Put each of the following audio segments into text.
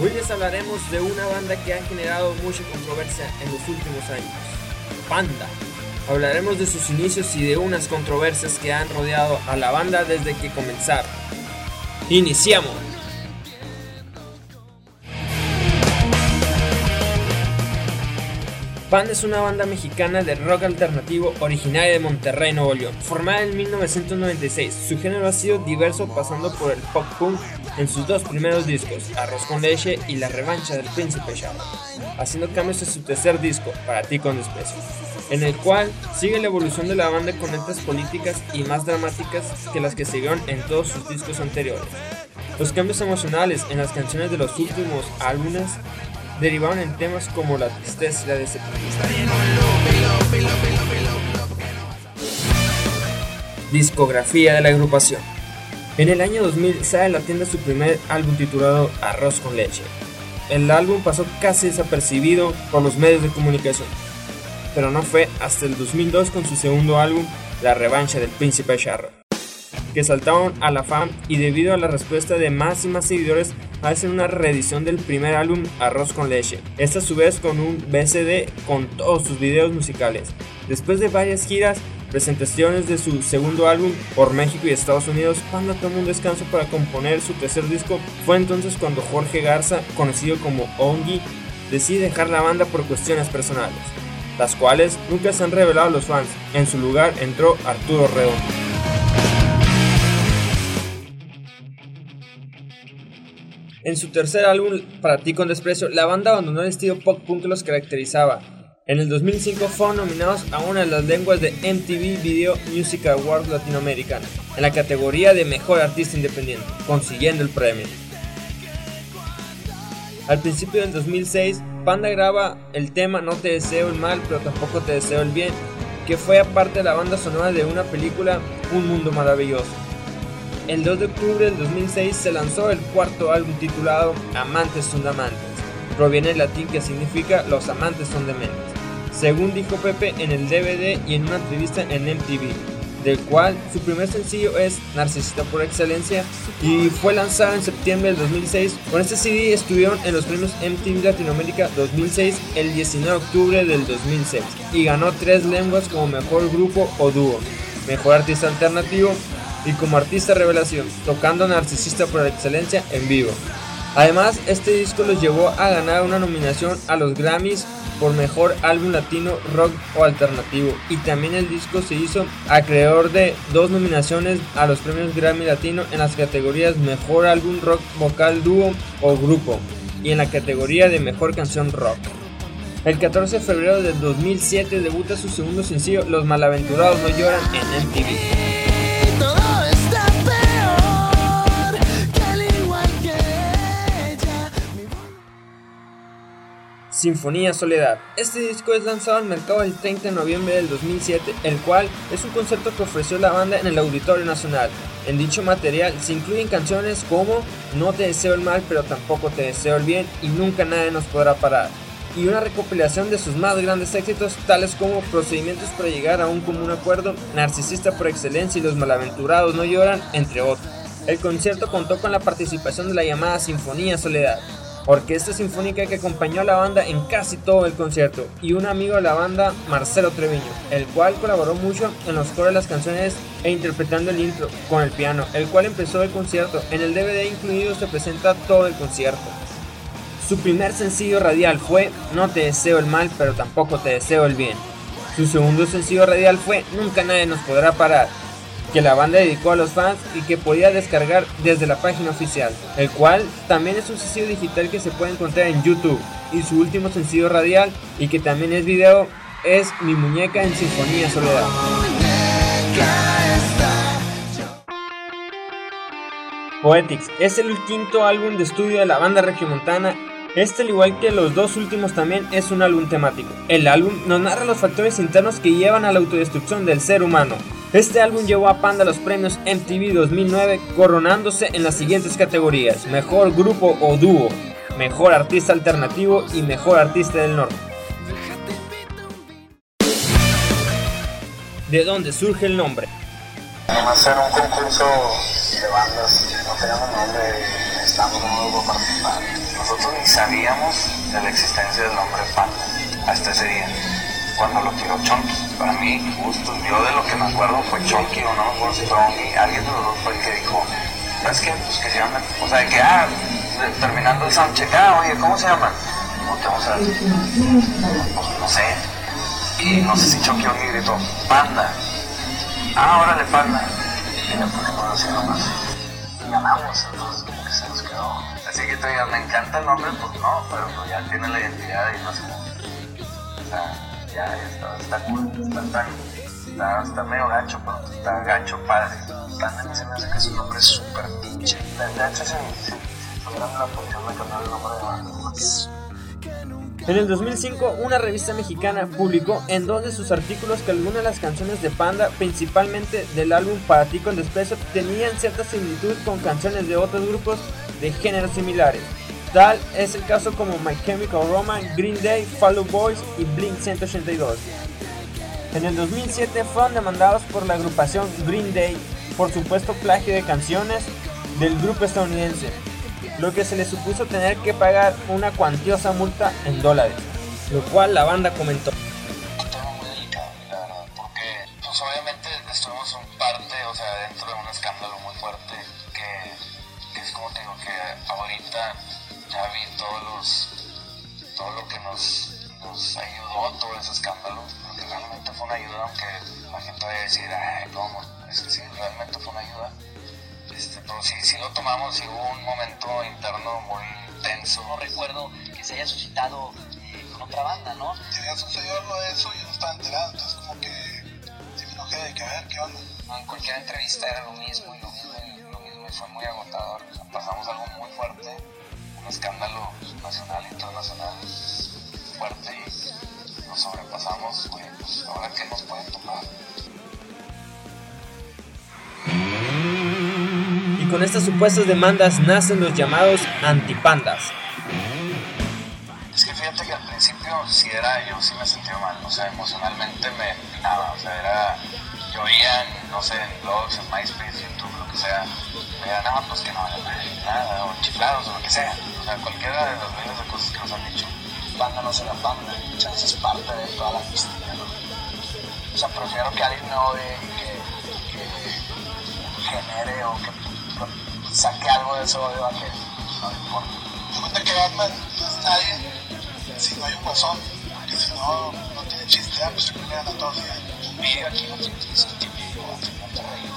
Hoy les hablaremos de una banda que ha generado mucha controversia en los últimos años. Panda. Hablaremos de sus inicios y de unas controversias que han rodeado a la banda desde que comenzaron. Iniciamos. Panda es una banda mexicana de rock alternativo originaria de Monterrey, Nuevo León, formada en 1996. Su género ha sido diverso pasando por el pop punk en sus dos primeros discos, Arroz con leche y La revancha del príncipe Charro, haciendo cambios en su tercer disco, Para ti con desprecio, en el cual sigue la evolución de la banda con letras políticas y más dramáticas que las que siguieron en todos sus discos anteriores. Los cambios emocionales en las canciones de los últimos álbumes derivaron en temas como la tristeza y la decepción. Discografía de la agrupación. En el año 2000 sale a la tienda su primer álbum titulado Arroz con leche. El álbum pasó casi desapercibido por los medios de comunicación, pero no fue hasta el 2002 con su segundo álbum, La revancha del príncipe Charro, que saltaron a la fama y debido a la respuesta de más y más seguidores hacen una reedición del primer álbum Arroz con leche, esta a su vez con un BCD con todos sus videos musicales. Después de varias giras, presentaciones de su segundo álbum por México y Estados Unidos, Panda tomó un descanso para componer su tercer disco. Fue entonces cuando Jorge Garza, conocido como Ongi, decide dejar la banda por cuestiones personales, las cuales nunca se han revelado a los fans. En su lugar entró Arturo Redondo. En su tercer álbum, Para ti con desprecio, la banda abandonó el estilo pop punk que los caracterizaba. En el 2005 fueron nominados a una de las lenguas de MTV Video Music Awards Latinoamericana, en la categoría de Mejor Artista Independiente, consiguiendo el premio. Al principio del 2006, Panda graba el tema No te deseo el mal, pero tampoco te deseo el bien, que fue aparte de la banda sonora de una película Un Mundo Maravilloso. El 2 de octubre del 2006 se lanzó el cuarto álbum titulado Amantes son amantes. Proviene del latín que significa Los amantes son dementes. Según dijo Pepe en el DVD y en una entrevista en MTV, del cual su primer sencillo es Narcisista por Excelencia y fue lanzado en septiembre del 2006. Con este CD estuvieron en los premios MTV Latinoamérica 2006 el 19 de octubre del 2006 y ganó tres lenguas como mejor grupo o dúo, mejor artista alternativo y como artista revelación, tocando Narcisista por Excelencia en vivo. Además, este disco los llevó a ganar una nominación a los Grammys por Mejor Álbum Latino Rock o Alternativo y también el disco se hizo acreedor de dos nominaciones a los premios Grammy Latino en las categorías Mejor Álbum Rock Vocal Dúo o Grupo y en la categoría de Mejor Canción Rock. El 14 de febrero del 2007 debuta su segundo sencillo Los Malaventurados No Lloran en MTV. Sinfonía Soledad. Este disco es lanzado al mercado el 30 de noviembre del 2007, el cual es un concepto que ofreció la banda en el Auditorio Nacional. En dicho material se incluyen canciones como No te deseo el mal, pero tampoco te deseo el bien y Nunca nadie nos podrá parar. Y una recopilación de sus más grandes éxitos, tales como Procedimientos para llegar a un común acuerdo, Narcisista por excelencia y Los malaventurados no lloran, entre otros. El concierto contó con la participación de la llamada Sinfonía Soledad, orquesta sinfónica que acompañó a la banda en casi todo el concierto, y un amigo de la banda, Marcelo Treviño, el cual colaboró mucho en los coros de las canciones e interpretando el intro con el piano, el cual empezó el concierto. En el DVD incluido se presenta todo el concierto. Su primer sencillo radial fue No te deseo el mal, pero tampoco te deseo el bien. Su segundo sencillo radial fue Nunca nadie nos podrá parar, que la banda dedicó a los fans y que podía descargar desde la página oficial, el cual también es un sencillo digital que se puede encontrar en YouTube, y su último sencillo radial y que también es video es Mi muñeca en Sinfonía Soledad. Poetics es el quinto álbum de estudio de la banda regiomontana este, al igual que los dos últimos, también es un álbum temático. El álbum nos narra los factores internos que llevan a la autodestrucción del ser humano, este álbum llevó a Panda los premios MTV 2009 coronándose en las siguientes categorías, Mejor Grupo o Dúo, Mejor Artista Alternativo y Mejor Artista del Norte. ¿De dónde surge el nombre? Vamos a hacer un concurso de bandas, no tenemos nombre estamos de nuevo participar. Nosotros ni sabíamos de la existencia del nombre Panda hasta ese día, cuando lo tiró Chonky. Para mí, justo, yo de lo que me acuerdo fue Chonky o no, fue y alguien de los dos fue el que dijo, ¿sabes qué? Pues que se llaman, o sea, que, ah, terminando el soundcheck, ah, oye, ¿cómo se llaman? ¿Cómo te vas a Pues no sé. Y no sé si Chonky o me gritó, Panda. Ah, órale, Panda. Y le ponemos así nomás. Y ganamos, entonces como que se nos quedó. Así que te digo, me encanta el nombre, pues no, pero pues ya tiene la identidad y no sé. O sea, ya, está, está cool, está está, medio gacho, pero está gacho padre. En el 2005, una revista mexicana publicó en dos de sus artículos que algunas de las canciones de Panda, principalmente del álbum Para ti con desprecio, tenían cierta similitud con canciones de otros grupos de géneros similares. Tal es el caso como My Chemical Romance, Green Day, Fall Boys y Blink 182. En el 2007 fueron demandados por la agrupación Green Day por supuesto plagio de canciones del grupo estadounidense, lo que se le supuso tener que pagar una cuantiosa multa en dólares, lo cual la banda comentó. un tema muy delicado, la porque obviamente estuvimos en parte, dentro de un escándalo muy fuerte es como te que ahorita ya vi todos los, todo lo que nos, nos ayudó todo ese escándalo, porque realmente fue una ayuda, aunque la gente vaya a decir, ay, ¿cómo? Es que sí, realmente fue una ayuda. Este, pero sí, sí lo tomamos y hubo un momento interno muy tenso. No recuerdo que se haya suscitado eh, con otra banda, ¿no? Si había sucedido algo de eso, yo no estaba enterado, entonces como que sí me enojé de que a ver qué onda. En cualquier entrevista era lo mismo y lo mismo y lo mismo y fue muy agotador. O sea, pasamos algo muy fuerte, un escándalo nacional e internacional fuerte y lo sobrepasamos. Pues ahora qué nos pueden tomar. Y con estas supuestas demandas nacen los llamados antipandas. Es que fíjate que al principio sí era, yo sí me sentía mal, o sea, emocionalmente me minaba, o sea, era, yo oía, en, no sé, en blogs, en MySpace, YouTube, lo que sea, veía nada, pues que no vale nada, o chiflados, o lo que sea, o sea, cualquiera de las miles de cosas que nos han dicho. Banda no será banda, veces es parte de toda la cuestión, ¿no? O sea, prefiero que alguien me odie y que, que genere o que saque algo de ese odio a que no importa. Te cuenta que Batman no es nadie si no hay un guasón, porque si no, no tiene chiste, ah, pues se a todos ya. Video aquí tiene que típico en Monterrey.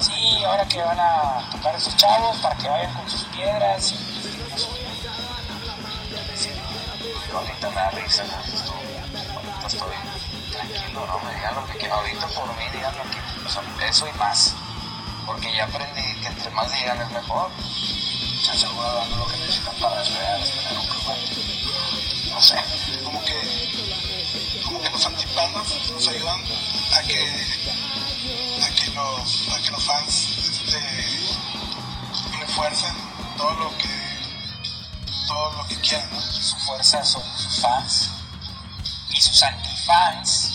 Sí, ahora que van a tocar esos chavos para que vayan con sus piedras y. Ahorita me da risa, ahorita estoy tranquilo, no me digan lo que quieran, ahorita por mí digan lo que, o sea, eso y más, porque ya aprendí que entre más digan es mejor. Ya seguro dando lo que necesitan para despegar, es tener un club. No sé, como que, como que los antipandas nos ayudan a que, a que los, a que los fans este, refuercen todo lo que, todo lo que quieran, ¿no? Su fuerza son sus fans y sus antifans,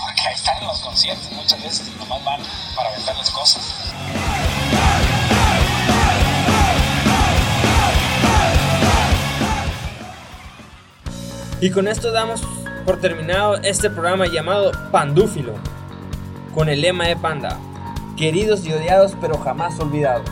porque ahí están en los conciertos muchas veces y nomás van para aventarles cosas. Y con esto damos por terminado este programa llamado Pandúfilo, con el lema de Panda, queridos y odiados pero jamás olvidados.